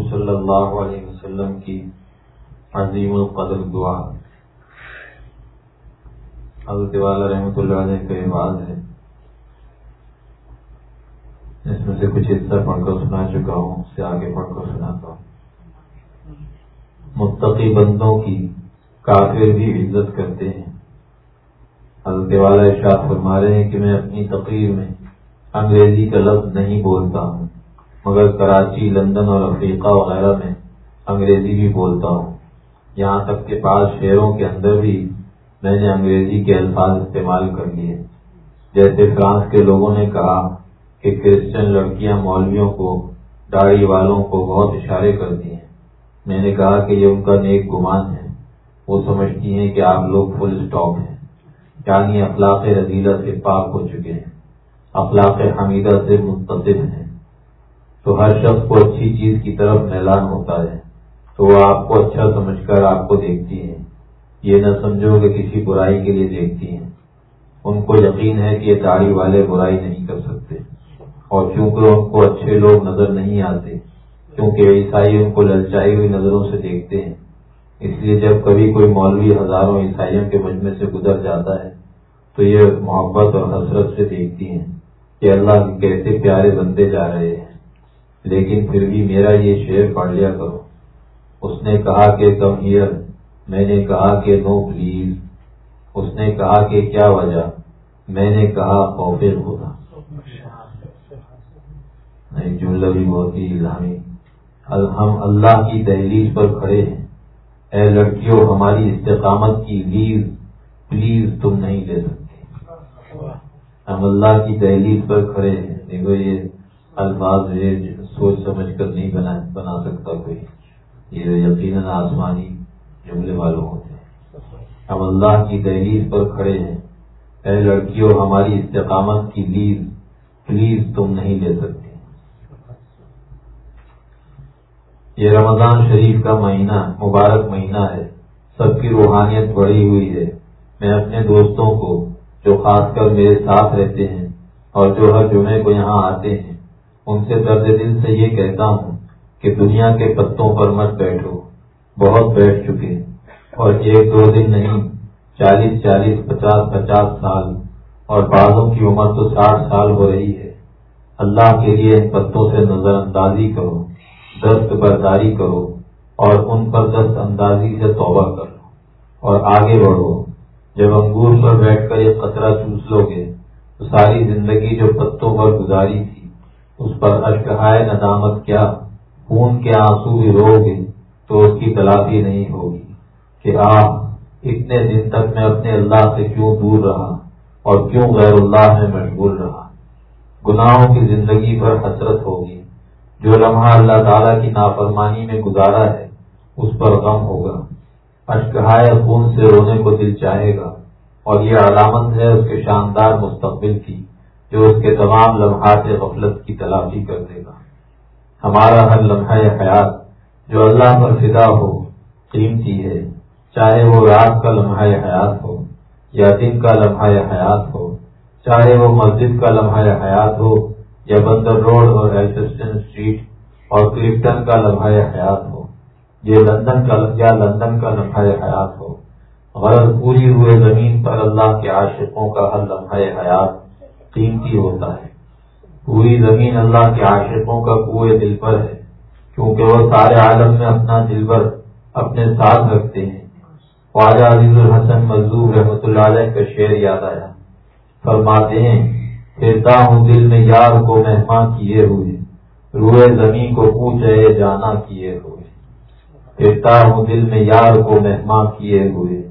حضور صلی اللہ علیہ وسلم کی عظیم القدر دعا. حضرت والا رحمۃ اللہ علیہ کا رواج ہے. اس میں سے کچھ حصہ پڑھ کر سنا چکا ہوں، اس سے آگے پڑھ کر سناتا ہوں. متقی بندوں کی کافر بھی عزت کرتے ہیں. حضرت والا ارشاد فرما رہے ہیں کہ میں اپنی تقریر میں انگریزی کا لفظ نہیں بولتا ہوں۔ مگر کراچی، لندن اور افریقہ وغیرہ میں انگریزی بھی بولتا ہوں۔ یہاں تک کہ بعض شہروں کے اندر بھی میں نے انگریزی کے الفاظ استعمال کر لیے۔ جیسے فرانس کے لوگوں نے کہا کہ کرسچن لڑکیاں مولویوں کو، داڑھی والوں کو بہت اشارے کرتی ہیں۔ میں نے کہا کہ یہ ان کا نیک گمان ہے۔ وہ سمجھتی ہیں کہ آپ لوگ فل اسٹاپ ہیں۔ یعنی اخلاق رضیلہ سے پاک ہو چکے ہیں۔ اخلاق حمیدہ سے منتصب ہیں۔ تو ہر شخص کو اچھی چیز کی طرف میلان ہوتا ہے۔ تو وہ آپ کو اچھا سمجھ کر آپ کو دیکھتی ہیں۔ یہ نہ سمجھو کہ کسی برائی کے لیے دیکھتی ہیں۔ ان کو یقین ہے کہ یہ داڑھی والے برائی نہیں کر سکتے۔ اور چونکہ ان کو اچھے لوگ نظر نہیں آتے، کیونکہ عیسائی ان کو للچائی ہوئی نظروں سے دیکھتے ہیں۔ اس لیے جب کبھی کوئی مولوی ہزاروں عیسائیوں کے مجمے سے گزر جاتا ہے، تو یہ محبت اور حسرت سے دیکھتی ہیں کہ اللہ کے کیسے پیارے بنتے جا رہے ہیں۔ لیکن پھر بھی میرا یہ شعر پڑھ لیا کرو۔ اس نے کہا کہ کم ہیئر میں نے کہا کہ نو پلیز۔ اس نے کہا کہ کیا وجہ؟ میں نے کہا خوف خدا۔ نہیں، جملہ بھی بہت ہی الہامی۔ ہم اللہ کی دہلیز پر کھڑے ہیں۔ اے لڑکیوں، ہماری استقامت کی لیز پلیز تم نہیں لے سکتے۔ ہم اللہ کی دہلیز پر کھڑے ہیں۔ دیکھو یہ الفاظ سوچ سمجھ کر نہیں بنا بنا سکتا کوئی۔ یہ یقیناً آسمانی جملے والوں ہوتے ہیں۔ ہم اللہ کی دہلیز پر کھڑے ہیں۔ اے لڑکیوں ہماری استقامت کی لیز، پلیز تم نہیں لے سکتے۔ یہ رمضان شریف کا مہینہ، مبارک مہینہ ہے۔ سب کی روحانیت بڑھی ہوئی ہے۔ میں اپنے دوستوں کو، جو خاص کر میرے ساتھ رہتے ہیں اور جو ہر جمعے کو یہاں آتے ہیں ان سے درد دل سے یہ کہتا ہوں کہ دنیا کے پتوں پر مت بیٹھو، بہت بیٹھ چکے اور ایک دو دن نہیں، چالیس چالیس، پچاس پچاس سال۔ اور بعضوں کی عمر تو ساٹھ سال ہو رہی ہے۔ اللہ کے لیے ان پتوں سے نظر اندازی کرو، دست برداری کرو، اور ان پر دست اندازی سے توبہ کرو۔ اور آگے بڑھو۔ جب انگور پر بیٹھ کر ایک قطرہ چوس لو گے، تو ساری زندگی جو پتوں پر گزاری تھی اس پر اشکہائے ندامت کیا، خون کے آنسو بھی رو گے تو اس کی تلافی نہیں ہوگی کہ آپ اتنے دن تک میں اپنے اللہ سے کیوں دور رہا اور کیوں غیر اللہ میں مشغول رہا؟ گناہوں کی زندگی پر حسرت ہوگی۔ جو لمحہ اللہ تعالیٰ کی نافرمانی میں گزارا ہے، اس پر غم ہوگا۔ اشکہائے خون سے رونے کو دل چاہے گا اور یہ علامت ہے اس کے شاندار مستقبل کی۔ جو اس کے تمام لمحات غفلت کی تلافی کر دے گا۔ ہمارا ہر لمحہ حیات جو اللہ پر فدا ہو، قیمتی ہے، چاہے وہ رات کا لمحہ حیات ہو یا دن کا لمحہ حیات ہو، چاہے وہ مسجد کا لمحہ حیات ہو یا بندر روڈ اور ایلفسٹن اسٹریٹ اور کلفٹن کا لمحہ حیات ہو، یہ لندن کا یا لندن کا لمحہ حیات ہو۔ غرض پوری ہوئے زمین پر اللہ کے عاشقوں کا ہر لمحہ حیات قیمتی ہوتا ہے۔ پوری زمین اللہ کے عاشقوں کا کنویں دل پر ہے، کیونکہ وہ سارے عالم میں اپنا دل پر اپنے ساتھ رکھتے ہیں۔ خواجہ عزیز الحسن مزدور رحمۃ اللہ علیہ کا شعر یاد آیا۔ فرماتے ہیں، پھرتا ہوں دل میں یار کو مہمان کیے ہوئے، روئے زمین کو پوچھے جانا کیے ہوئے۔ پھرتا ہوں دل میں یار کو مہمان کیے ہوئے،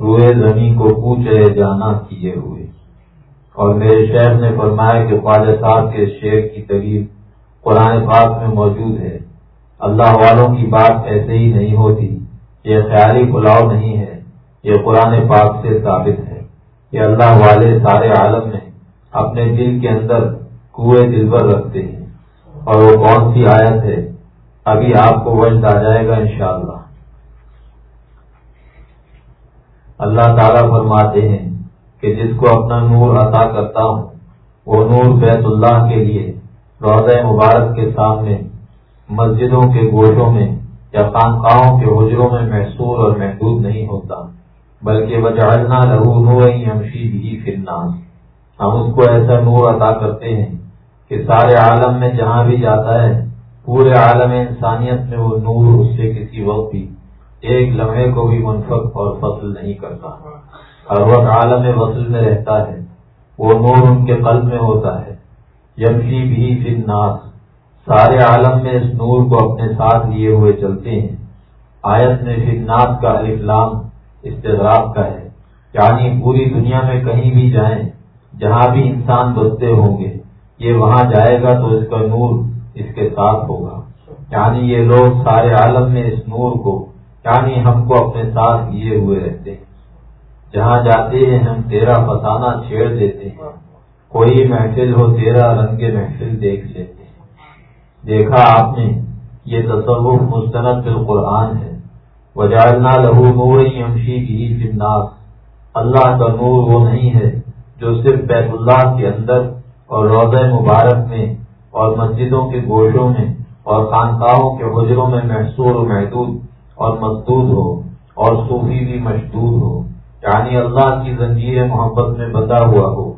روئے زمین کو پوچھے جانا کیے ہوئے۔ اور میرے شہر نے فرمایا کہ خواجہ صاحب کے شعر کی تبیر قرآن پاک میں موجود ہے۔ اللہ والوں کی بات ایسے ہی نہیں ہوتی، یہ خیالی پلاؤ نہیں ہے، یہ قرآن پاک سے ثابت ہے۔ کہ اللہ والے سارے عالم میں اپنے دل کے اندر کنویں دل بھر رکھتے ہیں۔ اور وہ کون سی آیت ہے؟ ابھی آپ کو وجد آ جائے گا انشاءاللہ۔ اللہ تعالیٰ فرماتے ہیں کہ جس کو اپنا نور عطا کرتا ہوں، وہ نور بیت اللہ کے لیے روزہ مبارک کے سامنے، مسجدوں کے گوشوں میں یا خانقاہوں کے حجروں میں محسور اور محدود نہیں ہوتا، بلکہ وجعلنا لہو نور یمشی بھی فرناس ہم اس کو ایسا نور عطا کرتے ہیں کہ سارے عالم میں جہاں بھی جاتا ہے، پورے عالم انسانیت میں وہ نور اس سے کسی وقت بھی ایک لمحے کو بھی منفق اور فصل نہیں کرتا۔ ہر وقت عالم وصل میں رہتا ہے، وہ نور ان کے قلب میں ہوتا ہے۔ یمشی بھی فرناس سارے عالم میں اس نور کو اپنے ساتھ لیے ہوئے چلتے ہیں۔ آیت میں فرناس کا الفلام استغراق کا ہے۔ یعنی پوری دنیا میں کہیں بھی جائیں، جہاں بھی انسان بستے ہوں گے، یہ وہاں جائے گا تو اس کا نور اس کے ساتھ ہوگا۔ یعنی یہ لوگ سارے عالم میں اس نور کو یعنی ہم کو اپنے ساتھ لیے ہوئے رہتے ہیں۔ جہاں جاتے ہیں، ہم تیرا فسانہ چھیڑ دیتے ہیں۔ کوئی محفل ہو، تیرا رنگ محفل دیکھ لیتے ہیں۔ دیکھا آپ نے، یہ تصور مستند بالقرآن ہے۔ وجالنا لہو نور یمشی کی فناس اللہ کا نور وہ نہیں ہے جو صرف بیت اللہ کے اندر اور روزہ مبارک میں اور مسجدوں کے گوشوں میں اور خانقاہوں کے حجروں میں محسور و محدود اور مزدود ہو اور صوفی بھی مشدود ہو۔ یعنی اللہ کی زنجیر محبت میں بندہ ہوا ہو۔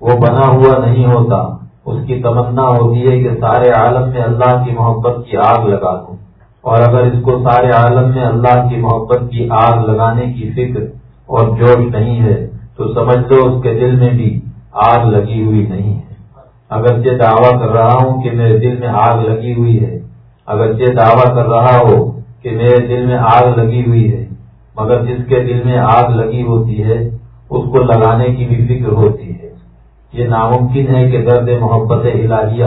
وہ بنا ہوا نہیں ہوتا۔ اس کی تمنا ہوتی ہے کہ سارے عالم میں اللہ کی محبت کی آگ لگا دوں۔ اور اگر اس کو سارے عالم میں اللہ کی محبت کی آگ لگانے کی فکر اور جوش نہیں ہے، تو سمجھ لو اس کے دل میں بھی آگ لگی ہوئی نہیں ہے۔ اگر یہ دعویٰ کر رہا ہوں کہ میرے دل میں آگ لگی ہوئی ہے۔ اگر یہ دعویٰ کر رہا ہو کہ میرے دل میں آگ لگی ہوئی ہے۔ مگر جس کے دل میں آگ لگی ہوتی ہے، اس کو لگانے کی بھی فکر ہوتی ہے۔ یہ ناممکن ہے کہ درد محبت الہیہ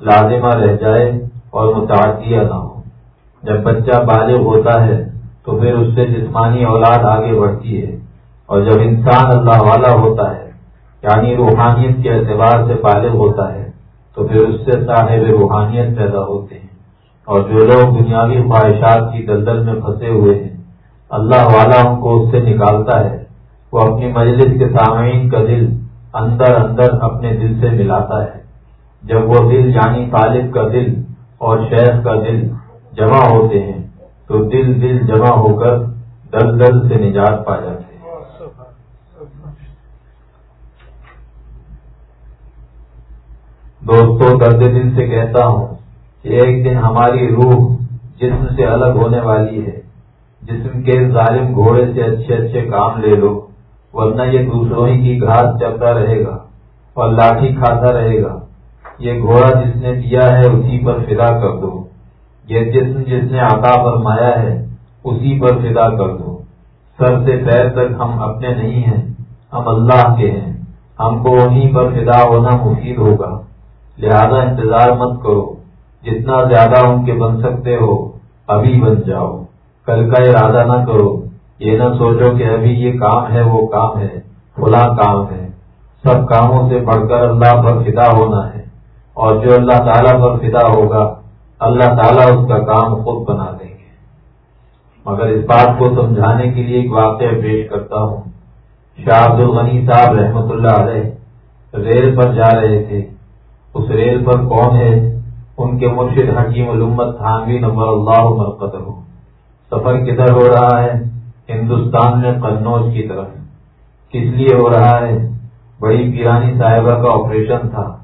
لازمہ رہ جائے اور متعدیہ نہ ہو۔ جب بچہ بالغ ہوتا ہے، تو پھر اس سے جسمانی اولاد آگے بڑھتی ہے۔ اور جب انسان اللہ والا ہوتا ہے یعنی روحانیت کے اعتبار سے بالغ ہوتا ہے، تو پھر اس سے صاحب روحانیت پیدا ہوتے ہیں۔ اور جو لوگ دنیاوی خواہشات کی دلدل میں پھنسے ہوئے ہیں اللہ والا ان کو اس سے نکالتا ہے۔ وہ اپنی مجلس کے سامعین کا دل اندر اندر اپنے دل سے ملاتا ہے۔ جب وہ دل یعنی طالب کا دل اور شیخ کا دل جمع ہوتے ہیں، تو دل دل جمع ہو کر دل دل سے نجات پا جاتے ہیں۔ دوستوں درد دل سے کہتا ہوں کہ ایک دن ہماری روح جسم سے الگ ہونے والی ہے۔ جسم کے ظالم گھوڑے سے اچھے اچھے کام لے لو، ورنہ یہ دوسروں ہی کی گھاس چلتا رہے گا اور لاٹھی کھاتا رہے گا۔ یہ گھوڑا جس نے دیا ہے اسی پر فدا کر دو۔ یہ جسم جس نے عطا فرمایا ہے اسی پر فدا کر دو۔ سر سے پیر تک ہم اپنے نہیں ہیں، ہم اللہ کے ہیں۔ ہم کو انہیں پر فدا ہونا مفید ہوگا۔ لہذا انتظار مت کرو، جتنا زیادہ ان کے بن سکتے ہو، ابھی بن جاؤ۔ کل کا ارادہ نہ کرو، یہ نہ سوچو کہ ابھی یہ کام ہے، وہ کام ہے کھلا کام ہے۔ سب کاموں سے بڑھ کر اللہ پر فدا ہونا ہے۔ اور جو اللہ تعالیٰ پر فدا ہوگا، اللہ تعالیٰ اس کا کام خود بنا دیں گے۔ مگر اس بات کو سمجھانے کے لیے ایک واقعہ پیش کرتا ہوں۔ شاہ عبد الغنی صاحب رحمت اللہ علیہ ریل پر جا رہے تھے۔ اس ریل پر کون ہے؟ ان کے مرشد حکیم علومت تھانوی نمبر اللہ مرکز ہو سفر کدھر ہو رہا ہے؟ ہندوستان میں قنوج کی طرف۔ کس لیے ہو رہا ہے؟ بڑی پیرانی صاحبہ کا آپریشن تھا۔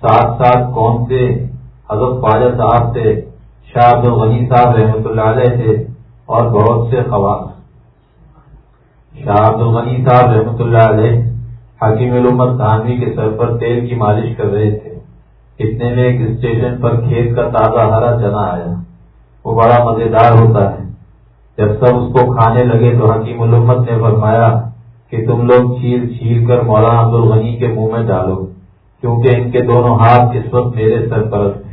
ساتھ ساتھ کون سے حضرت خواجہ صاحب تھے، شاہ عبد الغنی صاحب رحمۃ اللہ علیہ تھے اور بہت سے خواص۔ شاہ عبد الغنی صاحب رحمۃ اللہ علیہ حکیم علومت تھانوی کے سر پر تیل کی مالش کر رہے تھے۔ اتنے میں ایک اسٹیشن پر کھیت کا تازہ ہرا چنا آیا۔ وہ بڑا مزیدار ہوتا ہے۔ جب سب اس کو کھانے لگے تو حکیم علومت نے فرمایا کہ تم لوگ چھیل چھیل کر مولانا عبد الغنی کے منہ میں ڈالو، کیونکہ ان کے دونوں ہاتھ اس وقت میرے سرپرست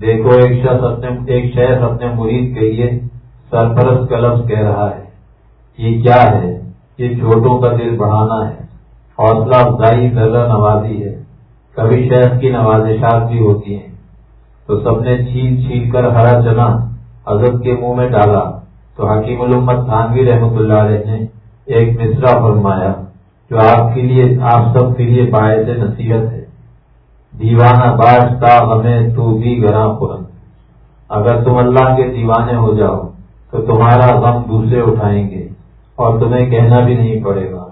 دیکھو، ایک شخص اپنے، ایک شہر اپنے مرید کے لیے سرپرست کا لفظ کہہ رہا ہے، یہ کیا ہے؟ یہ چھوٹوں کا دل بڑھانا ہے، حوصلہ افزائی ذرا نوازی ہے۔ کبھی شہر کی نوازشات بھی ہوتی ہیں۔ تو سب نے چھین چھین کر ہرا چنا حضرت کے منہ میں ڈالا۔ تو حکیم علومت تھانوی رحمت اللہ علیہ نے ایک مصرا فرمایا جو آپ کے لیے، آپ سب کے لیے باعث نصیحت ہے۔ دیوانہ باش تا ہمیں تو بھی گراں خورن اگر تم اللہ کے دیوانے ہو جاؤ، تو تمہارا غم دوسرے اٹھائیں گے اور تمہیں کہنا بھی نہیں پڑے گا۔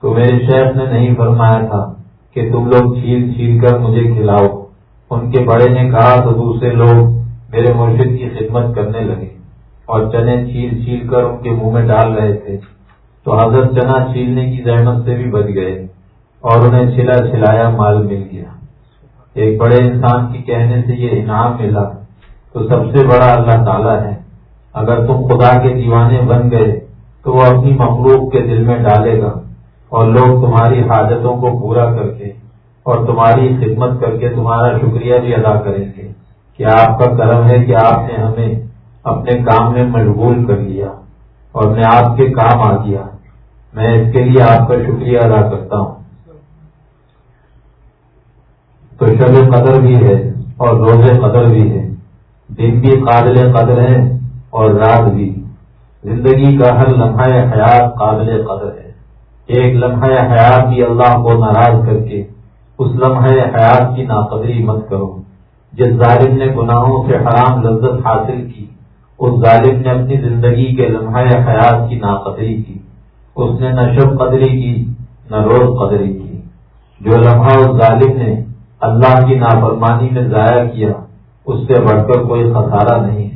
تو میرے شیخ نے نہیں فرمایا تھا کہ تم لوگ چھیل چھیل کر مجھے کھلاؤ۔ ان کے بڑے نے کہا تو دوسرے لوگ میرے مرشد کی خدمت کرنے لگے۔ اور چنے چھیل چھیل کر ان کے منہ میں ڈال رہے تھے۔ تو حضرت چنا چھیلنے کی زحمت سے بھی بچ گئے اور انہیں چھلا چھلایا مال مل گیا۔ ایک بڑے انسان کی کہنے سے یہ انعام ملا۔ تو سب سے بڑا اللہ تعالیٰ ہے۔ اگر تم خدا کے دیوانے بن گئے تو وہ اپنی مخلوق کے دل میں ڈالے گا اور لوگ تمہاری حاجتوں کو پورا کر کے اور تمہاری خدمت کر کے تمہارا شکریہ بھی ادا کریں گے۔ کہ آپ کا کرم ہے کہ آپ نے ہمیں اپنے کام میں مشغول کر لیا اور میں آپ کے کام آ گیا۔ میں اس کے لیے آپ کا شکریہ ادا کرتا ہوں۔ تو شب قدر بھی ہے اور روز قدر بھی ہے دن بھی قابل قدر ہے اور رات بھی۔ زندگی کا ہر لمحہ حیات قابل قدر ہے۔ ایک لمحہ حیات بھی اللہ کو ناراض کر کے، اس لمحہ حیات کی ناقدری مت کرو۔ جس ظالم نے گناہوں سے حرام لذت حاصل کی اس ظالم نے اپنی زندگی کے لمحہ حیات کی ناقدری کی۔ اس نے نہ شب قدری کی، نہ روز قدری کی۔ جو لمحہ اس ظالم نے اللہ کی نافرمانی میں ضائع کیا، اس سے بڑھ کر کوئی خسارہ نہیں ہے۔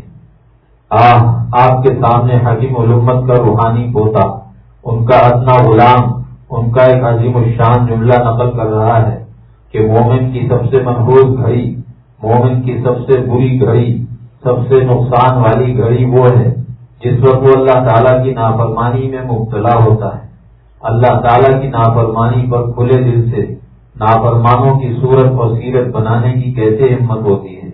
آپ کے سامنے حکیم علومت کا روحانی پوتا، ان کا ادنا غلام، ان کا ایک عظیم الشان جملہ نقل کر رہا ہے کہ مومن کی سب سے محبوب گھڑی، مومن کی سب سے بری گھڑی سب سے نقصان والی گھڑی وہ ہے جس وقت وہ اللہ تعالیٰ کی نافرمانی میں مبتلا ہوتا ہے۔ اللہ تعالیٰ کی نافرمانی پر کھلے دل سے نافرمانوں کی صورت اور سیرت بنانے کی کیسے ہمت ہوتی ہے؟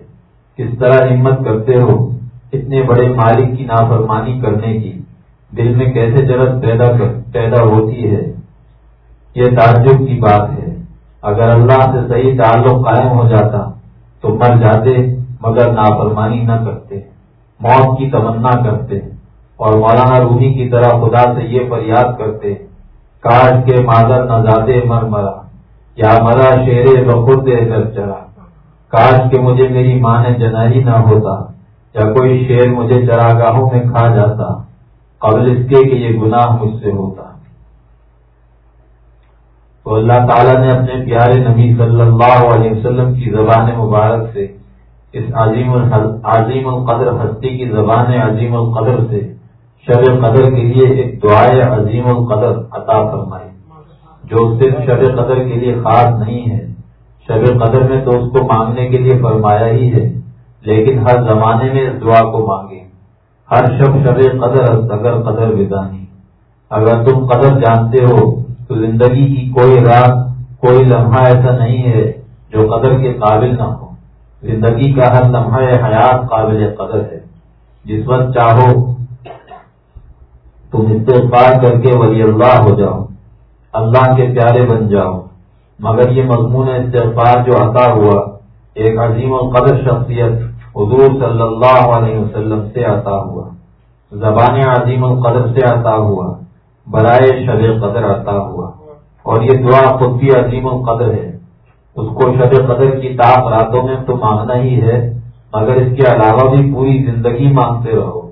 کس طرح ہمت کرتے ہو اتنے بڑے مالک کی نافرمانی کرنے کی؟ دل میں کیسے ضرورت پیدا پیدا ہوتی ہے؟ یہ تعجب کی بات ہے۔ اگر اللہ سے صحیح تعلق قائم ہو جاتا تو مر جاتے مگر نافرمانی نہ کرتے، موت کی تمنا کرتے اور مولانا روحی کی طرح خدا سے یہ فریاد کرتے کاٹ کے مادر نہ جاتے مر مرا یا مرا شیرے بخود کر چلا کاش کے مجھے میری ماں نے جنائی نہ ہوتا، یا کوئی شیر مجھے چراگاہوں میں کھا جاتا، قبل اس کے کہ یہ گناہ مجھ سے ہوتا۔ تو اللہ تعالیٰ نے اپنے پیارے نبی صلی اللہ علیہ وسلم کی زبان مبارک سے اس عظیم عظیم القدر ہستی کی زبان عظیم القدر سے شب قدر کے لیے ایک دعائے عظیم القدر عطا فرمائی۔ جو صرف شب قدر کے لیے خاص نہیں ہے، شب قدر میں تو اس کو مانگنے کے لیے فرمایا ہی ہے، لیکن ہر زمانے میں اس دعا کو مانگے ہر شب شب قدر اگر قدر بدانی اگر تم قدر جانتے ہو، تو زندگی کی کوئی رات، کوئی لمحہ ایسا نہیں ہے جو قدر کے قابل نہ ہو۔ زندگی کا ہر لمحہ حیات قابل قدر ہے۔ جس وقت چاہو، تم استغفار کر کے ولی اللہ ہو جاؤ، اللہ کے پیارے بن جاؤ۔ مگر یہ مضمون استغفار جو عطا ہوا، ایک عظیم و قدر شخصیت حضور صلی اللہ علیہ وسلم سے عطا ہوا۔ زبان عظیم القدر سے عطا ہوا، برائے شب قدر عطا ہوا۔ اور یہ دعا خود بھی عظیم القدر ہے۔ اس کو شب قدر کی تاپ راتوں میں تو مانگنا ہی ہے، مگر اس کے علاوہ بھی پوری زندگی مانگتے رہو۔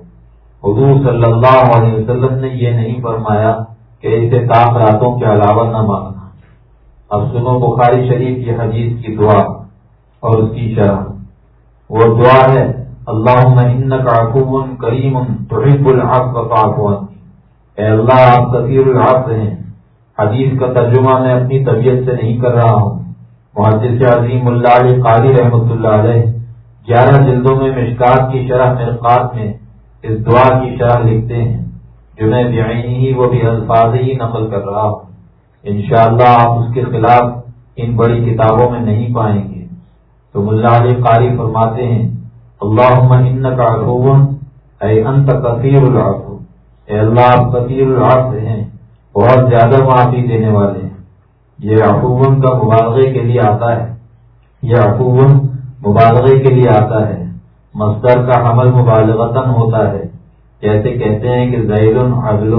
حضور صلی اللہ علیہ وسلم نے یہ نہیں فرمایا کہ اسے تاپ راتوں کے علاوہ نہ مانگنا۔ اب سنو بخاری شریف کی حدیث کی دعا اور اس کی شرح۔ وہ دعا ہے اللہ کریم کریم الحق اے اللہ، آپ کثیر الحق ہیں۔ حدیث کا ترجمہ میں اپنی طبیعت سے نہیں کر رہا ہوں۔ محدث عظیم اللہ علیہ قاری رحمۃ اللہ علیہ گیارہ جلدوں میں مشکات کی شرح مرقات میں اس دعا کی شرح لکھتے ہیں۔ جو میں ہی وہ بھی الفاظ ہی نقل کر رہا ہوں۔ انشاءاللہ اللہ آپ اس کے خلاف ان بڑی کتابوں میں نہیں پائیں گے۔ تو ملا علی قاری فرماتے ہیں اللہ کا اے انت کثیر العفو۔ اے اللہ، آپ کثیر العفو ہیں، بہت زیادہ معافی دینے والے ہیں۔ یہ عفون کا مبالغے کے لیے آتا ہے۔ یہ عفون مبالغے کے لیے آتا ہے۔ مصدر کا حمل مبالغتاً ہوتا ہے۔ جیسے کہتے ہیں کہ زید عدل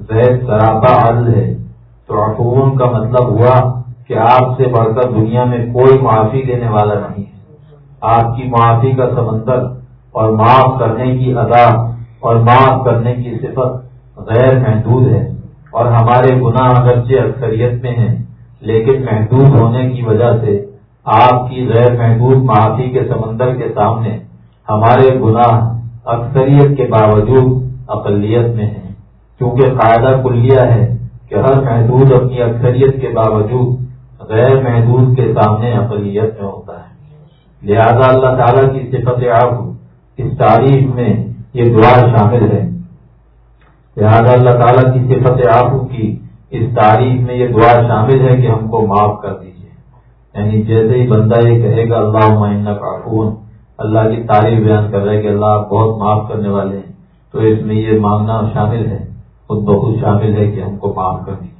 زید سراپا عدل ہے۔ تو عفون کا مطلب ہوا کہ آپ سے بڑھ کر دنیا میں کوئی معافی دینے والا نہیں ہے۔ آپ کی معافی کا سمندر اور معاف کرنے کی ادا اور معاف کرنے کی صفت غیر محدود ہے۔ اور ہمارے گناہ اگرچہ اکثریت میں ہیں، لیکن محدود ہونے کی وجہ سے آپ کی غیر محدود معافی کے سمندر کے سامنے ہمارے گناہ اکثریت کے باوجود اقلیت میں ہیں۔ کیونکہ قاعدہ کلیہ ہے کہ ہر محدود اپنی اکثریت کے باوجود غیر محدود کے سامنے اقلیت میں ہوتا ہے۔ لہذا اللہ تعالیٰ کی صفت آپ اس تاریخ میں یہ دعا شامل ہے۔ لہٰذا اللہ تعالیٰ کی صفت آپ کی اس تاریخ میں یہ دعا شامل ہے کہ ہم کو معاف کر دیجیے یعنی جیسے ہی بندہ یہ کہے گا اللہ معینہ کافون اللہ کی تعریف بیان کر رہے کہ اللہ آپ بہت معاف کرنے والے ہیں۔ تو اس میں یہ مانگنا شامل ہے، خود بخود شامل ہے کہ ہم کو معاف کر دیجیے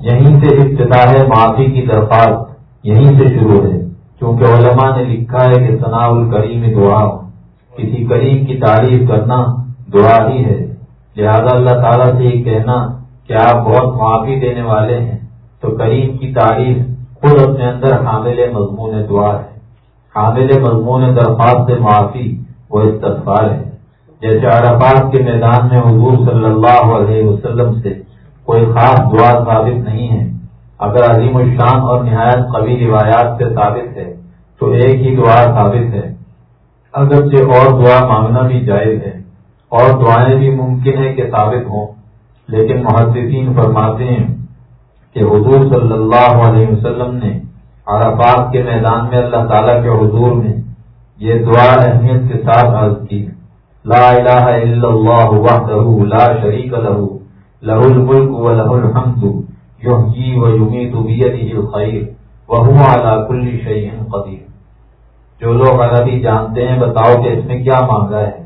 یہیں سے ابتدا ہے معافی کی درخواست، یہیں سے شروع ہے۔ کیونکہ علماء نے لکھا ہے کہ ثناء الکریم دعا، کسی کریم کی تعریف کرنا دعا ہی ہے۔ لہذا اللہ تعالیٰ سے یہ کہنا کہ آپ بہت معافی دینے والے ہیں۔ تو کریم کی تعریف خود اپنے اندر حامل مضمون دعا ہے۔ حامل مضمون درخواست معافی وہ استفار ہے۔ جیسے عرفات کے میدان میں حضور صلی اللہ علیہ وسلم سے کوئی خاص دعا ثابت نہیں ہے۔ اگر عظیم الشان اور نہایت قبی روایات سے ثابت ہے، تو ایک ہی دعا ثابت ہے۔ اگرچہ اور دعا مانگنا بھی جائز ہے۔ اور دعائیں بھی ممکن ہے کہ ثابت ہوں۔ لیکن محدثین فرماتے ہیں کہ حضور صلی اللہ علیہ وسلم نے عرفات کے میدان میں اللہ تعالیٰ کے حضور میں یہ دعا اہمیت کے ساتھ عرض کی۔ لا الہ الا اللہ وحدہ لا شریک له له الملک و له الحمد، یحیی و یمیت بیدہ الخیر وهو على كل شیء قدیر۔ جو لوگ عربی جانتے ہیں، بتاؤ کہ اس میں کیا مانگا ہے؟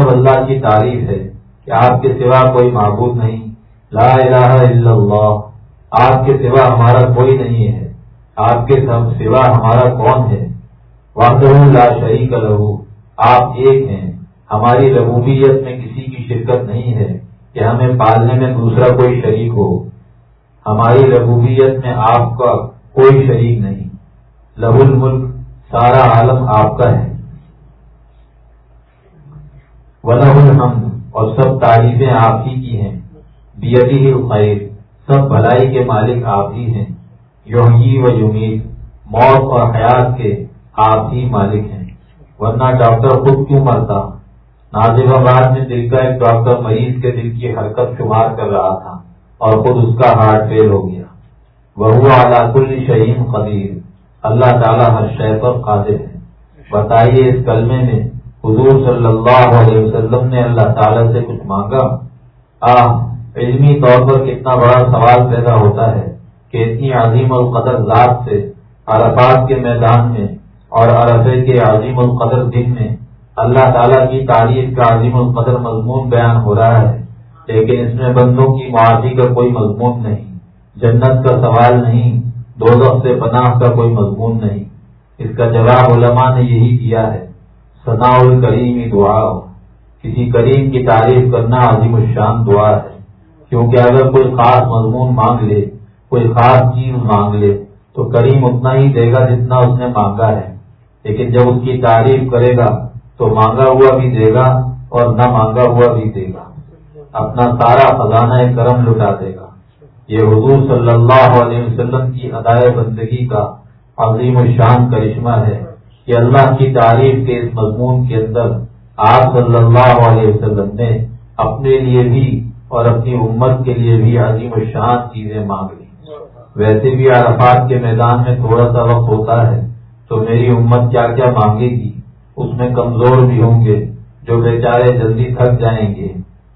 سب اللہ کی تعریف ہے کہ آپ کے سوا کوئی معبود نہیں۔ لا الہ الا اللہ۔ آپ کے سوا ہمارا کوئی نہیں ہے۔ آپ کے سوا ہمارا کون ہے؟ وحدہ لا شریک لہو آپ ایک ہیں۔ ہماری ربوبیت میں کسی کی شرکت نہیں ہے کہ ہمیں پالنے میں دوسرا کوئی شریک ہو۔ ہماری ربوبیت میں آپ کا کوئی شریک نہیں۔ لہو الملک سارا عالم آپ کا ہے۔ ولہ الحمد۔ اور سب تعریفیں آپ ہی کی ہیں۔ بیتی ہی خیر سب بھلائی کے مالک آپ ہی ہیں۔ یوہی و یمید موت اور حیات کے آپ ہی مالک ہیں۔ ورنہ ڈاکٹر خود کیوں مرتا؟ نازم آباد میں دل کا ایک ڈاکٹر مریض کے دل کی حرکت شمار کر رہا تھا اور خود اس کا ہارٹ فیل ہو گیا۔ وہ علاق الشہین قدیر اللہ تعالیٰ ہر شے پر قادر ہے۔ بتائیے اس کلمے میں حضور صلی اللہ علیہ وسلم نے اللہ تعالیٰ سے کچھ مانگا۔ آ علمی طور پر کتنا بڑا سوال پیدا ہوتا ہے کہ اتنی عظیم القدر ذات سے عرفات کے میدان میں اور عرفے کے عظیم القدر دن میں اللہ تعالیٰ کی تعریف کا عظیم القدر مضمون بیان ہو رہا ہے۔ لیکن اس میں بندوں کی معافی کا کوئی مضمون نہیں، جنت کا سوال نہیں دو سے پناہ کا کوئی مضمون نہیں۔ اس کا جواب علماء نے یہی دیا ہے۔ ثناء الکریم دعا ہو۔ کسی کریم کی تعریف کرنا عظیم الشان دعا ہے۔ کیونکہ اگر کوئی خاص مضمون مانگ لے، کوئی خاص چیز مانگ لے، تو کریم اتنا ہی دے گا جتنا اس نے مانگا ہے۔ لیکن جب اس کی تعریف کرے گا، تو مانگا ہوا بھی دے گا اور نہ مانگا ہوا بھی دے گا۔ اپنا سارا خزانہ کرم لٹا دے گا۔ یہ حضور صلی اللہ علیہ وسلم کی ادائے بندگی کا عظیم الشان کرشمہ ہے۔ کہ اللہ کی تعریف کے اس مضمون کے اندر آپ صلی اللہ علیہ وسلم نے اپنے لیے بھی اور اپنی امت کے لیے بھی عظیم الشان چیزیں مانگ لی ویسے بھی عرفات کے میدان میں تھوڑا سا وقت ہوتا ہے تو میری امت کیا کیا مانگے گی؟ اس میں کمزور بھی ہوں گے جو بیچارے جلدی تھک جائیں گے۔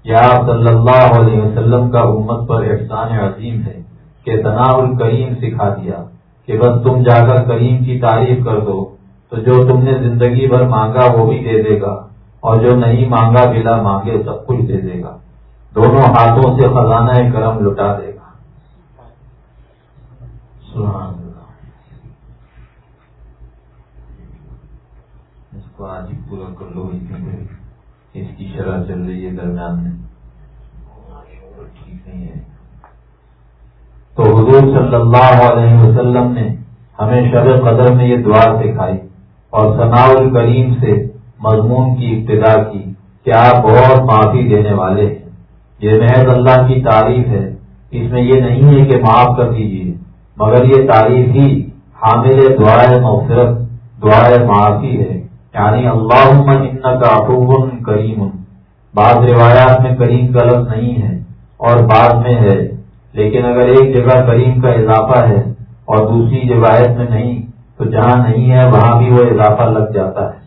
یا آپ صلی اللہ علیہ وسلم کا امت پر احسان عظیم ہے کہ تناع الکریم سکھا دیا کہ بس تم جا کر کریم کی تعریف کر دو۔ تو جو تم نے زندگی بھر مانگا وہ بھی دے دے گا، اور جو نہیں مانگا بلا مانگے سب کچھ دے دے گا۔ دونوں ہاتھوں سے خزانہ کرم لٹا دے گا۔ اس کو آج ہی پورا کر لو، اس کی شرح چل رہی ہے درمیان میں۔ ٹھیک نہیں ہے۔ تو حضور صلی صلی اللہ علیہ وسلم نے ہمیں شب قدر میں یہ دعا سکھائی۔ اور ثناء الکریم سے مضمون کی ابتدا کی کہ آپ بہت معافی دینے والے ہیں۔ یہ محض اللہ کی تعریف ہے۔ اس میں یہ نہیں ہے کہ معاف کر دیجیے مگر یہ تعریف ہی حامل دعائے مغفرت، دعائے معافی ہے۔ یعنی اللہ ان کا کریم۔ بعض روایات میں کریم کا لفظ نہیں ہے اور بعد میں ہے، لیکن اگر ایک جگہ کریم کا اضافہ ہے اور دوسری روایت میں نہیں تو جہاں نہیں ہے، وہاں بھی وہ اضافہ لگ جاتا ہے۔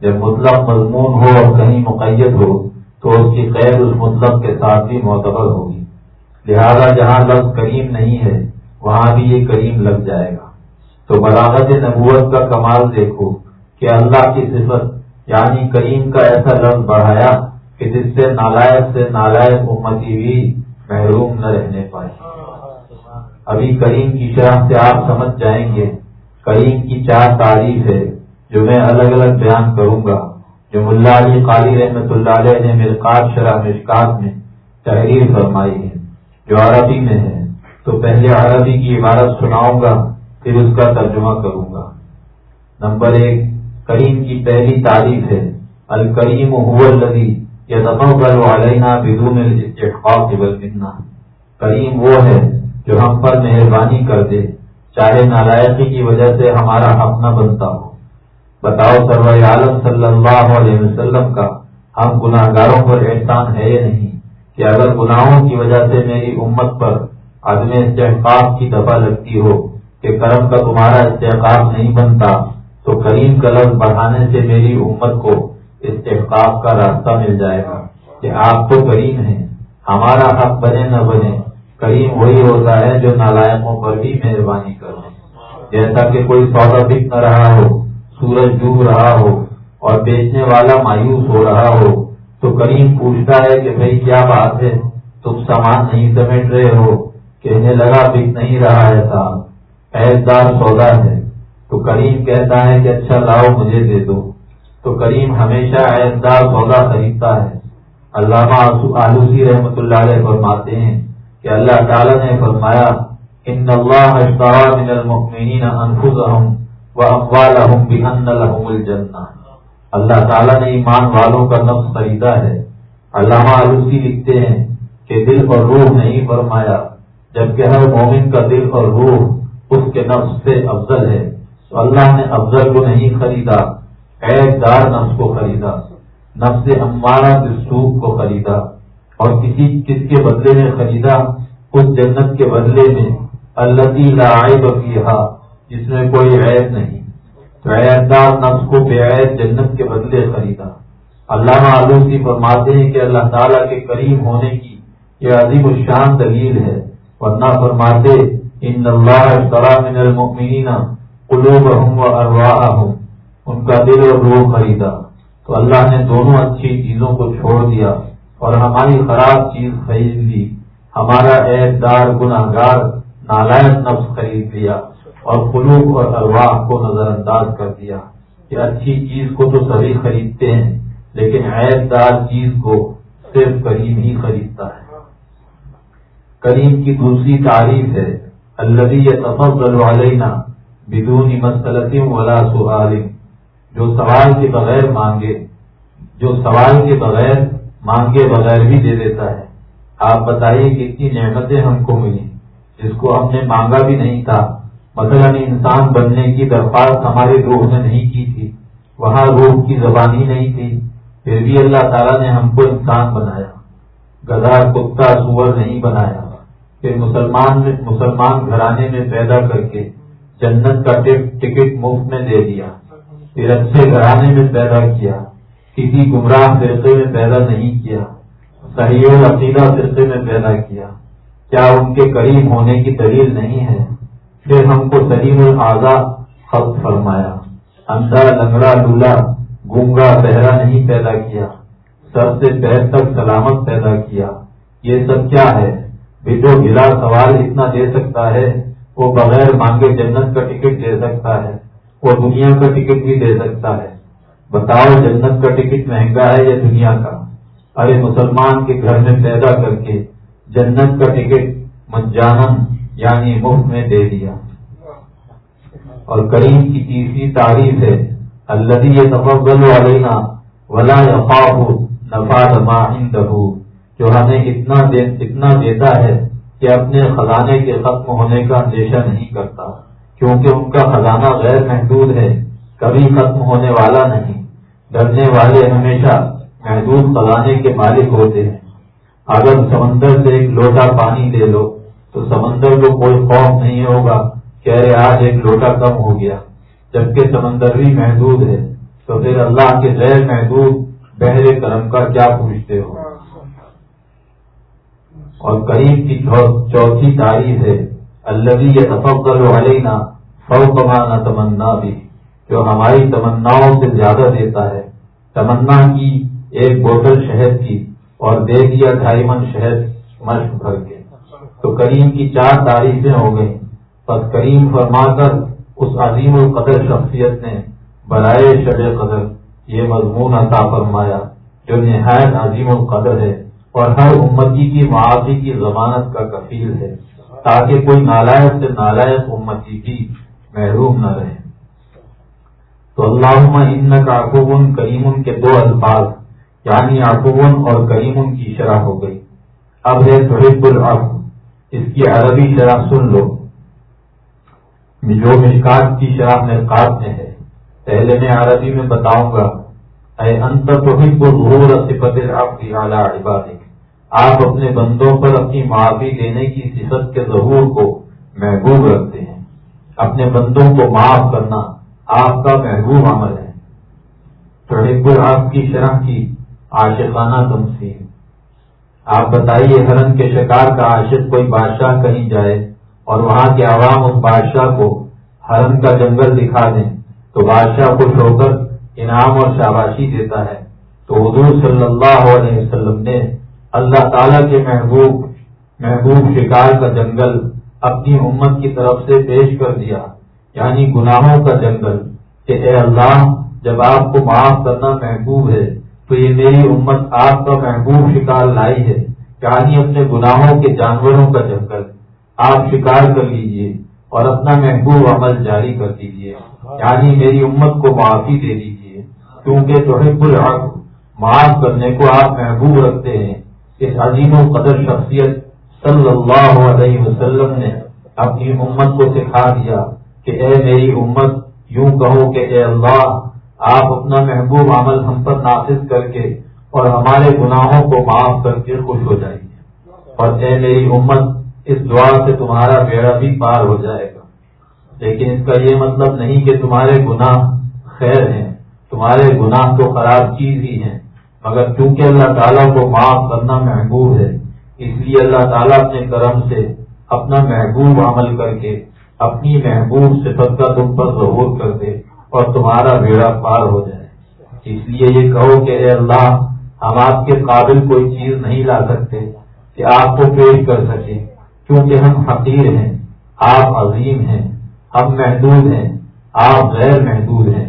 جب مطلب مضمون ہو اور کہیں مقید ہو، تو اس کی قید اس مطلب کے ساتھ بھی معتبر ہوگی۔ لہذا جہاں لفظ کریم نہیں ہے، وہاں بھی یہ کریم لگ جائے گا۔ تو بلاغت نبوت کا کمال دیکھو کہ اللہ کی صفت یعنی کریم کا ایسا لفظ بڑھایا کہ جس سے نالائق سے نالائق امتی بھی محروم نہ رہنے پائے۔ ابھی کریم کی شرح سے آپ سمجھ جائیں گے کریم کی چار تعریف ہے، جو میں الگ الگ بیان کروں گا۔ جو ملا علی قاری رحمت اللہ علیہ نے مرکات شرح مشکات میں تحریر فرمائی ہے، جو عربی میں ہے۔ تو پہلے عربی کی عبارت سناؤں گا، پھر اس کا ترجمہ کروں گا۔ نمبر ایک، کریم کی پہلی تعریف ہے۔ الکریم الدی یا دفعہ علینا بدون الاستحقاق والمنہ۔ کریم وہ ہے جو ہم پر مہربانی کر دے۔ چاہے نالائقی کی وجہ سے ہمارا حق نہ بنتا ہو۔ بتاؤ سرور عالم صلی اللہ علیہ وسلم کا ہم گناہ گاروں پر احسان ہے یا نہیں؟ کہ اگر گناہوں کی وجہ سے میری امت پر عدم استحقاق کی دفعہ لگتی ہو کہ کرم کا تمہارا استحقاق نہیں بنتا، تو کریم کا لفظ بڑھانے سے میری امت کو استحقاق کا راستہ مل جائے گا کہ آپ تو کریم ہیں، ہمارا حق بنے نہ بنے۔ کریم وہی ہوتا ہے جو نالائقوں پر بھی مہربانی کرے۔ جیسا کہ کوئی سودا بک نہ رہا ہو، سورج ڈوب رہا ہو اور بیچنے والا مایوس ہو رہا ہو، تو کریم پوچھتا ہے کہ بھائی کیا بات ہے؟ تم سامان نہیں سمیٹ رہے ہو۔ کہنے لگا، بک نہیں رہا ہے صاحب ایسدار سودا ہے۔ تو کریم کہتا ہے کہ اچھا لاؤ، مجھے دے دو۔ تو کریم ہمیشہ ایسدار سودا خریدتا ہے۔ علامہ آلوسی رحمت اللہ علیہ فرماتے ہیں کہ اللہ تعالیٰ نے فرمایا ان اللہ من المؤمنین انفسهم واموالهم بان لهم الجنہ اللہ تعالیٰ نے ایمان والوں کا نفس خریدا ہے۔ علامہ آلوسی لکھتے ہیں کہ دل اور روح نہیں فرمایا، جبکہ ہر مومن کا دل اور روح اس کے نفس سے افضل ہے۔ تو اللہ نے افضل کو نہیں خریدا عید دار نفس کو خریدا، نفس ہمارا دستوخ کو خریدا۔ اور کسی کس کے بدلے میں خریدا، اس جنت کے بدلے میں اللہ بفیہ جس میں کوئی عید نہیں۔ تو عید دار نفس کو بے عید جنت کے بدلے خریدا۔ علامہ آلوسی فرماتے ہیں کہ اللہ تعالیٰ کے قریب ہونے کی یہ عظیم الشان دلیل ہے۔ ورنہ فرماتے، ان اللہ من المؤمنین قلوبهم وارواحهم ان کا دل اور روح خریدا۔ تو اللہ نے دونوں اچھی چیزوں کو چھوڑ دیا۔ اور ہماری خراب چیز خرید لی۔ ہمارا عید دار گناہ گار نالائق نفس خرید لیا اور قلوب اور ارواح کو نظر انداز کر دیا کہ اچھی چیز کو تو سبھی خریدتے ہیں، لیکن عید دار چیز کو صرف کریم ہی خریدتا ہے۔ کریم کی دوسری تعریف ہے اللہ تفضل علینا بدون مسلط ولا سعال جو سوال کے بغیر مانگے، جو سوال کے بغیر مانگے بغیر بھی دے دیتا ہے۔ آپ بتائیے کتنی نعمتیں ہم کو ملی جس کو ہم نے مانگا بھی نہیں تھا۔ مثلا انسان بننے کی درخواست ہمارے روح نے نہیں کی تھی۔ وہاں روح کی زبان ہی نہیں تھی۔ پھر بھی اللہ تعالیٰ نے ہم کو انسان بنایا۔ گدا کتا، سور نہیں بنایا۔ کہ مسلمان مسلمان گھرانے میں پیدا کر کے جنت کا ٹکٹ مفت میں دے دیا۔ پھر اچھے گھرانے میں پیدا کیا۔ کسی گمراہ فرقے میں پیدا نہیں کیا، صحیح عقیدہ فرقے میں پیدا کیا۔ کیا ان کے قریب ہونے کی دلیل نہیں ہے؟ پھر ہم کو سلیم العضا خط فرمایا۔ اندر لنگڑا، لولا، گونگا بہرا نہیں پیدا کیا۔ سب سے پیر تک سلامت پیدا کیا۔ یہ سب کیا ہے؟ جو گلا سوال اتنا دے سکتا ہے، وہ بغیر مانگے جنت کا ٹکٹ دے سکتا ہے، وہ دنیا کا ٹکٹ بھی دے سکتا ہے۔ بتاؤ جنت کا ٹکٹ مہنگا ہے یا دنیا کا؟ ارے مسلمان کے گھر میں پیدا کر کے جنت کا ٹکٹ مجانن یعنی مفت میں دے دیا۔ اور کریم کی تیسری تعریف ہے اللہ یہ تفغل علینا ولا یقاف نفا ما عنده، جو ہمیں اتنا اتنا دیتا ہے کہ اپنے خزانے کے ختم ہونے کا اندیشہ نہیں کرتا، کیونکہ ان کا خزانہ غیر محدود ہے، کبھی ختم ہونے والا نہیں۔ ڈرنے والے ہمیشہ محدود خزانے کے مالک ہوتے ہیں۔ اگر سمندر سے ایک لوٹا پانی دے لو، تو سمندر کو کوئی خوف نہیں ہوگا۔ کہ ارے آج ایک لوٹا کم ہو گیا۔ جبکہ سمندر بھی محدود ہے، تو پھر اللہ کے غیر محدود بہرے کرم کا کیا پوچھتے ہو؟ اور قریب کی چوتھی تاریخ ہے اللہ یہ تفقل علینا فوقما تمنا بھی جو ہماری تمناؤں سے زیادہ دیتا ہے۔ تمنا کی ایک بوتل شہد کی اور دے دیا ڈھائی من شہد مشق بھر کے۔ تو کریم کی چار تاریخیں ہو گئی بس کریم فرما کر اس عظیم القدر شخصیت نے برائے شب قدر یہ مضمون عطا فرمایا، جو نہایت عظیم القدر ہے اور ہر امتی کی معافی کی ضمانت کا کفیل ہے، تاکہ کوئی نالائق سے نالائق امتی بھی محروم نہ رہے۔ تو اللہ ان کا کریم کے دو الفاظ یعنی عقوبن اور کریم کی شرح ہو گئی۔ اب ہے سہیب العف اس کی عربی شرح سن لو۔ جو مشکات کی شرح میں میں ہے، پہلے میں عربی میں بتاؤں گا۔ اے انت تو ظہور صفت کی اعلیٰ عبادت آپ اپنے بندوں پر اپنی معافی دینے کی صفت کے ظہور کو محبوب رکھتے ہیں۔ اپنے بندوں کو معاف کرنا آپ کا محبوب عمل ہے۔ تو آپ کی شرح کی عاشقانہ تمثیل۔ آپ بتائیے ہرن کے شکار کا عاشق کوئی بادشاہ کہیں جائے اور وہاں کے عوام اس بادشاہ کو ہرن کا جنگل دکھا دیں تو بادشاہ خوش ہو کر انعام اور شاباشی دیتا ہے۔ تو حضور صلی اللہ علیہ وسلم نے اللہ تعالی کے محبوب محبوب شکار کا جنگل اپنی امت کی طرف سے پیش کر دیا۔ یعنی گناہوں کا جنگل، کہ اے اللہ، جب آپ کو معاف کرنا محبوب ہے، تو یہ میری امت آپ کا محبوب شکار لائی ہے یعنی اپنے گناہوں کے جانوروں کا جنگل۔ آپ شکار کر لیجیے اور اپنا محبوب عمل جاری کر دیجیے یعنی میری امت کو معافی دے دیجیے کیونکہ توحب الحق معاف کرنے کو آپ محبوب رکھتے ہیں۔ اس عظیم و قدر شخصیت صلی اللہ علیہ وسلم نے اپنی امت کو سکھا دیا۔ کہ اے میری امت، یوں کہو کہ اے اللہ، آپ اپنا محبوب عمل ہم پر نافذ کر کے اور ہمارے گناہوں کو معاف کر کے خوش ہو جائیے اور اے میری امت، اس دعا سے تمہارا بیڑا بھی پار ہو جائے گا۔ لیکن اس کا یہ مطلب نہیں کہ تمہارے گناہ خیر ہیں، تمہارے گناہ تو خراب چیز ہی ہیں، مگر چونکہ اللہ تعالیٰ کو معاف کرنا محبوب ہے، اس لیے اللہ تعالیٰ اپنے کرم سے اپنا محبوب عمل کر کے اپنی محبوب صفت کا تم پر ظہور کر دے اور تمہارا بیڑا پار ہو جائے۔ اس لیے یہ کہو کہ اے اللہ، ہم آپ کے قابل کوئی چیز نہیں لا سکتے کہ آپ کو پیش کر سکیں کیونکہ ہم حقیر ہیں، آپ عظیم ہیں، ہم محدود ہیں، آپ غیر محدود ہیں،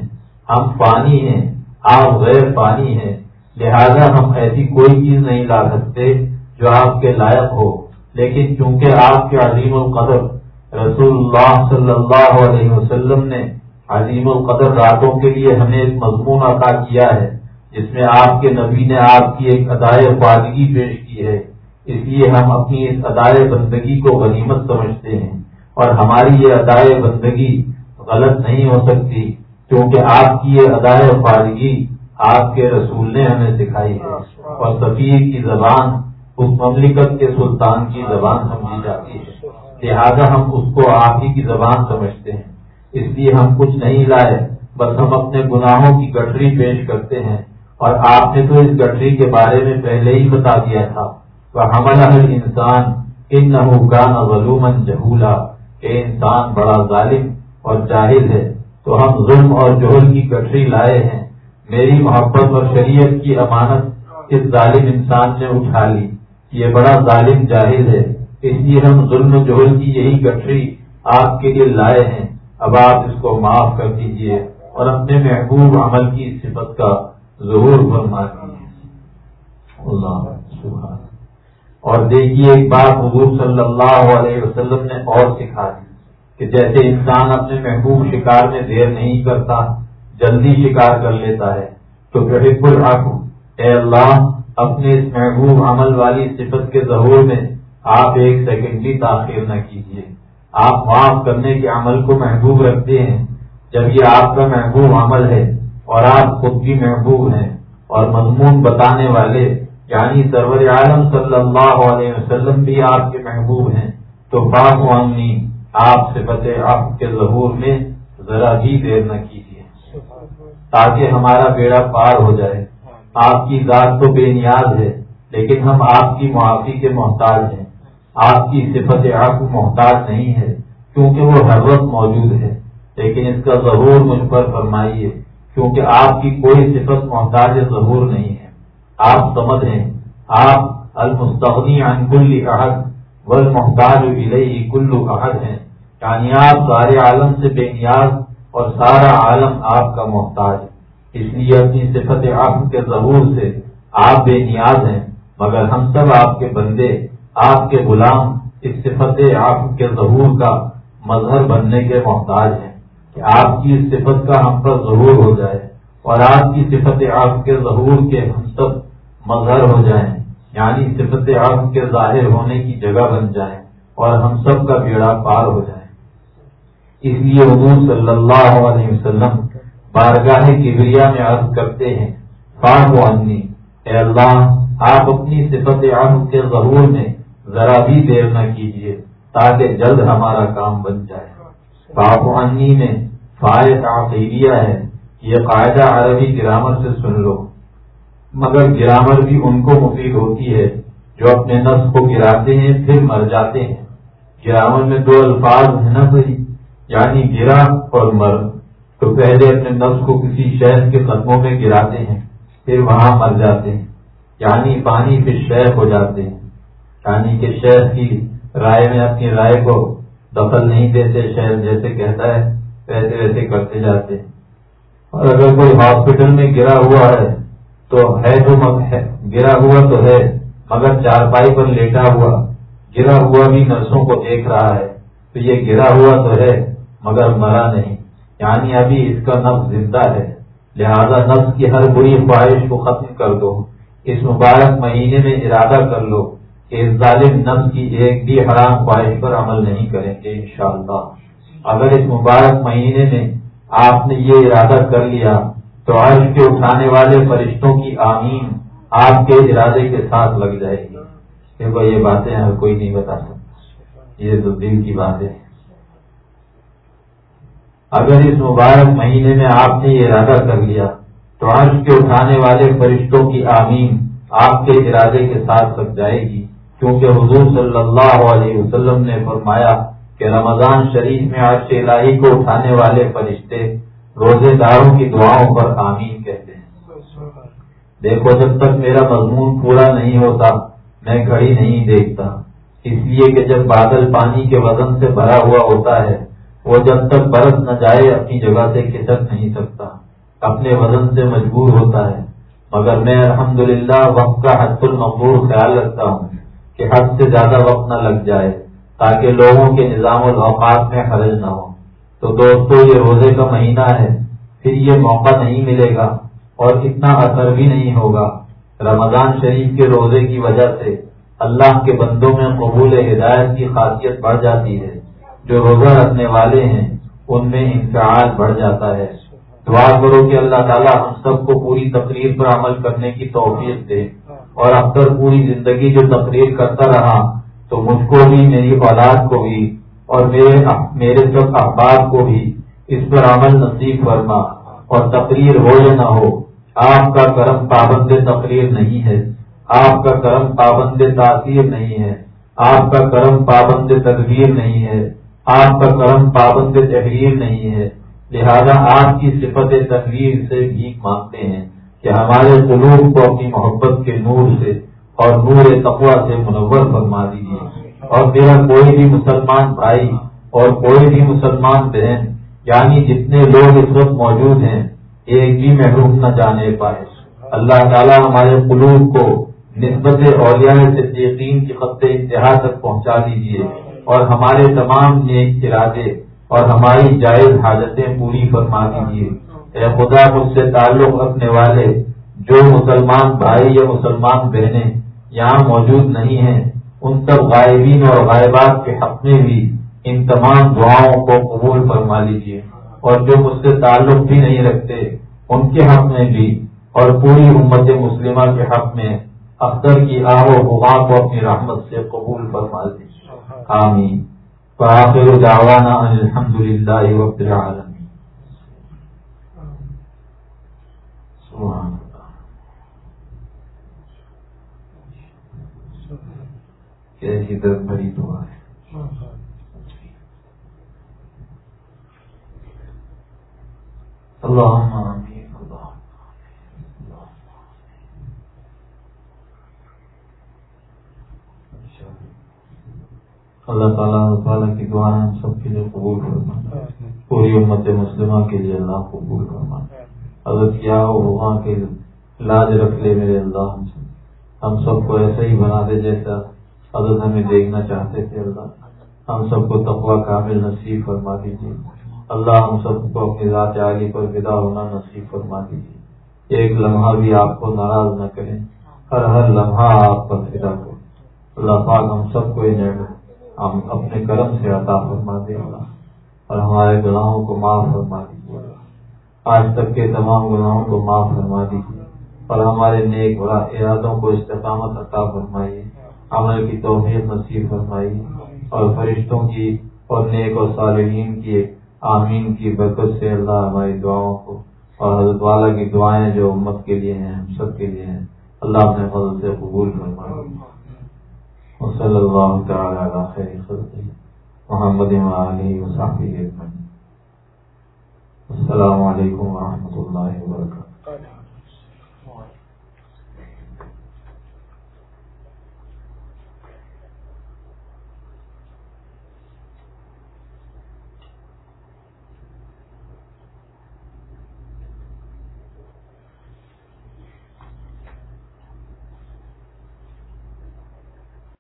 ہم پانی ہیں، آپ غیر پانی ہیں۔ لہذا ہم ایسی کوئی چیز نہیں لا سکتے جو آپ کے لائق ہو، لیکن چونکہ آپ کے عظیم القدر رسول اللہ صلی اللہ علیہ وسلم نے عظیم القدر راتوں کے لیے ہمیں ایک مضمون عطا کیا ہے، جس میں آپ کے نبی نے آپ کی ایک ادائے خواہگی پیش کی ہے۔ اس لیے ہم اپنی اس ادائے بندگی کو غنیمت سمجھتے ہیں۔ اور ہماری یہ ادائے بندگی غلط نہیں ہو سکتی، کیونکہ آپ کی یہ ادائے فارغی آپ کے رسول نے ہمیں سکھائی ہے۔ اور سفیر کی زبان، اس مملکت کے سلطان کی زبان سمجھی جاتی ہے۔ لہذا ہم اس کو آپ ہی کی زبان سمجھتے ہیں۔ اس لیے ہم کچھ نہیں لائے، بس ہم اپنے گناہوں کی گٹری پیش کرتے ہیں۔ اور آپ نے تو اس گٹری کے بارے میں پہلے ہی بتا دیا تھا۔ حمل انسان ان نہ ولومن جہولا کہ انسان، بڑا ظالم اور جاہل ہے۔ تو ہم ظلم اور جوہر کی کٹری لائے ہیں۔ میری محبت اور شریعت کی امانت اس ظالم انسان نے اٹھا لی۔ یہ بڑا ظالم جاہل ہے۔ اس لیے ہم ظلم جوہر کی یہی کٹری آپ کے لیے لائے ہیں۔ اب آپ اس کو معاف کر دیجیے اور اپنے محبوب عمل کی صفت کا ظہور فرما دیجیے اللہ سبحان۔ اور دیکھیے ایک بات حضور صلی اللہ علیہ وسلم نے اور سکھا دی کہ جیسے انسان اپنے محبوب شکار میں دیر نہیں کرتا، جلدی شکار کر لیتا ہے، تو اے اللہ، اپنے اس محبوب عمل والی صفت کے ظہور میں آپ ایک سیکنڈ بھی تاخیر نہ کیجیے۔ آپ معاف کرنے کے عمل کو محبوب رکھتے ہیں۔ جب یہ آپ کا محبوب عمل ہے اور آپ خود بھی محبوب ہیں اور مضمون بتانے والے یعنی سرور عالم صلی اللہ علیہ وسلم بھی آپ کے محبوب ہیں، تو باغ آپ سے بتے آپ کے ظہور میں ذرا بھی دیر نہ کیجیے۔ تاکہ ہمارا بیڑا پار ہو جائے۔ آپ کی ذات تو بے نیاز ہے، لیکن ہم آپ کی معافی کے محتاج ہیں۔ آپ کی صفت آپ محتاج نہیں ہے، کیونکہ وہ ہر وقت موجود ہے۔ لیکن اس کا ضرور مجھ پر فرمائیے، کیونکہ آپ کی کوئی صفت محتاج ظہور نہیں ہے۔ آپ سمجھ ہیں؟ آپ المستغنی عن کل عہد والمحتاج الیہ کل عہد ہیں۔ یعنی آپ سارے عالم سے بے نیاز اور سارا عالم آپ کا محتاج ہے۔ اس لیے اپنی صفت آپ کے ظہور سے آپ بے نیاز ہیں، مگر ہم سب آپ کے بندے آپ کے غلام اس صفت آپ کے ظہور کا مظہر بننے کے محتاج ہیں کہ آپ کی اس صفت کا ہم پر ظہور ہو جائے اور آپ کی صفت آپ کے ظہور کے ہم سب مظہر ہو جائیں یعنی صفت آپ کے ظاہر ہونے کی جگہ بن جائیں اور ہم سب کا بیڑا پار ہو جائے۔ اس لیے حضور صلی اللہ علیہ وسلم بارگاہ کبریا میں عرض کرتے ہیں فاق اے اللہ، آپ اپنی صفت عام کے ظہور میں ذرا بھی دیر نہ کیجیے تاکہ جلد ہمارا کام بن جائے۔ فاق عنی میں فائد عقیدیہ ہے یہ قاعدہ عربی گرامر سے سن لو۔ مگر گرامر بھی ان کو مفید ہوتی ہے جو اپنے نفس کو گراتے ہیں، پھر مر جاتے ہیں۔ گرامر میں دو الفاظ ہیں نا بھائی؟ یعنی گرا اور مر۔ تو پہلے اپنے نفس کو کسی شہر کے قدموں میں گراتے ہیں، پھر وہاں مر جاتے ہیں۔ یعنی پانی پھر شہر ہو جاتے ہیں۔ یعنی کہ شہر کی رائے میں اپنی رائے کو دخل نہیں دیتے شہر جیسے کہتا ہے، ویسے ویسے کرتے جاتے ہیں۔ اور اگر کوئی ہاسپٹل میں گرا ہوا ہے تو ہے تو گرا ہوا تو ہے، مگر چارپائی پر لیٹا ہوا، گرا ہوا بھی نرسوں کو دیکھ رہا ہے، تو یہ گرا ہوا تو ہے، مگر مرا نہیں۔ یعنی ابھی اس کا نفس زندہ ہے۔ لہذا نفس کی ہر بری خواہش کو ختم کر دو۔ اس مبارک مہینے میں ارادہ کر لو۔ اس ظالم نفس کی ایک بھی حرام خواہش پر عمل نہیں کریں گے انشاءاللہ۔ اگر اس مبارک مہینے میں آپ نے یہ ارادہ کر لیا تو عرش کے اٹھانے والے فرشتوں کی آمین آپ کے ارادے کے ساتھ لگ جائے گی۔ دیکھو یہ باتیں ہر کوئی نہیں بتا سکتا۔ یہ تو دل کی باتیں اگر اس مبارک مہینے میں آپ نے یہ ارادہ کر لیا تو عرش کے اٹھانے والے فرشتوں کی آمین آپ کے ارادے کے ساتھ لگ جائے گی۔ کیونکہ حضور صلی اللہ علیہ وسلم نے فرمایا کہ رمضان شریف میں عرش الہی کو اٹھانے والے فرشتے روزے داروں کی دعاؤں پر آمین کہتے ہیں۔ دیکھو جب تک میرا مضمون پورا نہیں ہوتا، میں گھڑی نہیں دیکھتا۔ اس لیے کہ جب بادل پانی کے وزن سے بھرا ہوا ہوتا ہے، وہ جب تک برس نہ جائے، اپنی جگہ سے کھسک نہیں سکتا۔ اپنے وزن سے مجبور ہوتا ہے۔ مگر میں الحمدللہ وقت کا حد المقبول خیال رکھتا ہوں۔ کہ حد سے زیادہ وقت نہ لگ جائے تاکہ لوگوں کے نظام الاوقات میں حرج نہ ہو۔ تو دوستو، یہ روزے کا مہینہ ہے، پھر یہ موقع نہیں ملے گا اور اتنا اثر بھی نہیں ہوگا۔ رمضان شریف کے روزے کی وجہ سے اللہ کے بندوں میں قبول ہدایت کی خاصیت بڑھ جاتی ہے۔ جو روزہ رکھنے والے ہیں، ان میں انفعال بڑھ جاتا ہے۔ دعا کرو کہ اللہ تعالیٰ ہم سب کو پوری تقریر پر عمل کرنے کی توفیق دے۔ اور اب تک پوری زندگی جو تقریر کرتا رہا، تو مجھ کو بھی، میری اولاد کو بھی، اور میرے میرے سب احباب کو بھی اس پر عمل نصیب فرما، اور تقریر ہو یا نہ ہو، آپ کا کرم پابند تقریر نہیں ہے۔ آپ کا کرم پابند تاثیر نہیں ہے۔ آپ کا کرم پابند تدبیر نہیں ہے۔ آپ کا کرم پابند تحریر نہیں ہے۔ لہذا آپ کی صفت تقریر سے بھی مانگتے ہیں۔ کہ ہمارے قلوب کو اپنی محبت کے نور سے اور نور تقوا سے منور فرما دیجیے۔ اور میرا کوئی بھی مسلمان بھائی اور کوئی بھی مسلمان بہن یعنی جتنے لوگ اس وقت موجود ہیں، ایک بھی محروم نہ جانے پائے۔ اللہ تعالیٰ ہمارے قلوب کو نسبت اولیاء صدیقین کی خط انتہا تک پہنچا دیجیے۔ اور ہمارے تمام نیک ارادے اور ہماری جائز حاجتیں پوری فرما دیجیے۔ اے خدا مجھ سے تعلق رکھنے والے جو مسلمان بھائی یا مسلمان بہنیں یہاں موجود نہیں ہیں، ان سب غائبین اور غائبات کے حق میں بھی ان تمام دعاؤں کو قبول فرما لیجیے اور جو مجھ سے تعلق بھی نہیں رکھتے، ان کے حق میں بھی اور پوری امت مسلمہ کے حق میں اختر کی آب و ہوا کو اپنی رحمت سے قبول فرما دیجیے آمین۔ فآخر دعوانا ان الحمد للہ وقت العالمین سبحان اللہ کیسی درد بڑی دعا ہے۔ اللہم آمین اللہ تعالیٰ تعالیٰ کی دعائیں ہم سب کے لیے قبول کرنا پوری امت مسلمہ کے لیے اللہ قبول کرنا حضرت کیا ہو وہاں کے لاج رکھ لے میرے اللہ ہم سب۔ ہم سب کو ایسا ہی بنا دے جیسا حضرت ہمیں دیکھنا چاہتے تھے اللہ۔ ہم سب کو تقوا کامل نصیب فرما دیجیے اللہ ہم سب کو اپنی ذات عالی پر ودا ہونا نصیب فرما دیجیے ایک لمحہ بھی آپ کو ناراض نہ کریں۔ ہر ہر لمحہ آپ پر فدا ہو۔ اللہ پاک ہم سب کو یہ نعمت ہم اپنے کرم سے عطا فرما دے۔ گا اور ہمارے گناہوں کو معاف فرما دیجیے آج تک کے تمام گناہوں کو معاف فرما دیجیے اور ہمارے نیک برا ارادوں کو استقامت عطا فرمائیے۔ عمل کی توفیق نصیب فرمائیے اور فرشتوں کی اور نیک اور صالحین کی آمین کی برکت سے اللہ ہماری دعاؤں کو اور حضرت والا کی دعائیں جو امت کے لیے ہیں، ہم سب کے لیے ہیں، اللہ اپنے فضل سے قبول فرمائے۔ وصلی اللہ تعالی علی خیر خلقی محمد وآلہ وصحبہ اجمعین۔ السلام علیکم ورحمۃ اللہ وبرکاتہ۔